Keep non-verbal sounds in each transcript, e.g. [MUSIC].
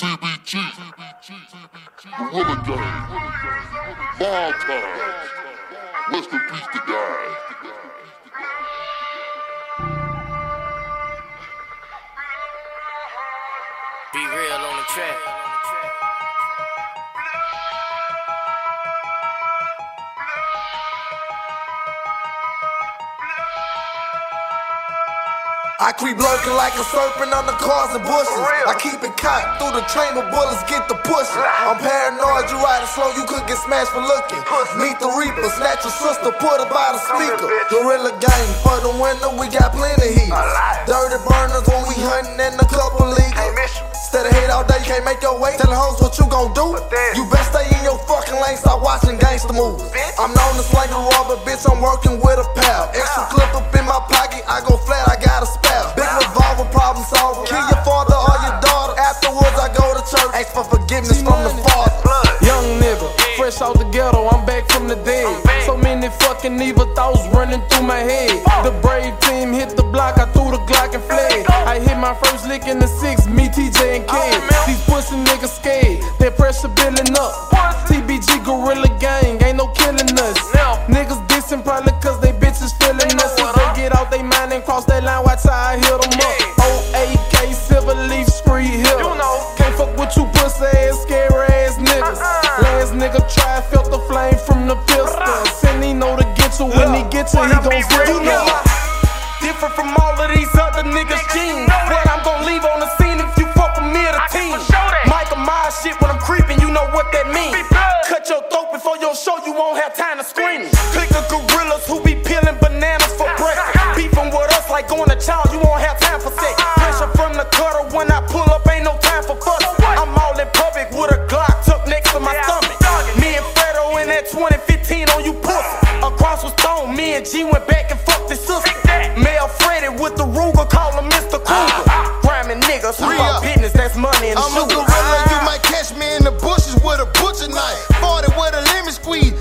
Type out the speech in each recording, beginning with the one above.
TBG, Gorilla Gang, Mob Time, Rest in peace to God. Be real on the track. I creep lurking like a serpent under cars and bushes. I keep it cocked through the chamber, bullets get the pushing. I'm paranoid, you riding slow, you could get smashed for looking. Meet the Reaper, snatch your sister, put her by the speaker. Gorilla gang, for the winter, we got plenty heat. Dirty burners when we hunting in a couple leagues. Instead of hate all day, you can't make your way. Tell the hoes what you gon' do. You best stay in your fucking lane, stop watching gangster movies. I'm known as like a rubber, bitch, I'm working with a pal. Extra clip fresh out the ghetto, I'm back from the dead. So many fucking evil thoughts running through my head. The brave team hit the block, I threw the Glock and fled. I hit my first lick in the six, me, TJ, and Kid. These pussy niggas scared, their pressure building up. TBG Gorilla Gang, ain't no killing us. Niggas dissing probably cause they bitches feeling us. If they get out they mind and cross that line, watch how I hit you, he gon' still You know different from all of these other niggas' jeans. What I'm gon' leave on the scene if you fuck with me or the team. Michael Myers shit when I'm creeping, you know what that means. Cut your throat before your show, you won't have time to scream. Click of gorillas who be peeling bananas for breakfast. [LAUGHS] Beefing with us like going to child, you won't have time for sex. Pressure from the cutter when I pull and G went back and fucked his sister. Male Freddy with the Ruger, call him Mr. Kruger. Rhyming niggas, who about business, that's money and I'm a sugar. gorilla, you might catch me in the bushes with a butcher knife. 40 with a lemon squeeze,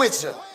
with you.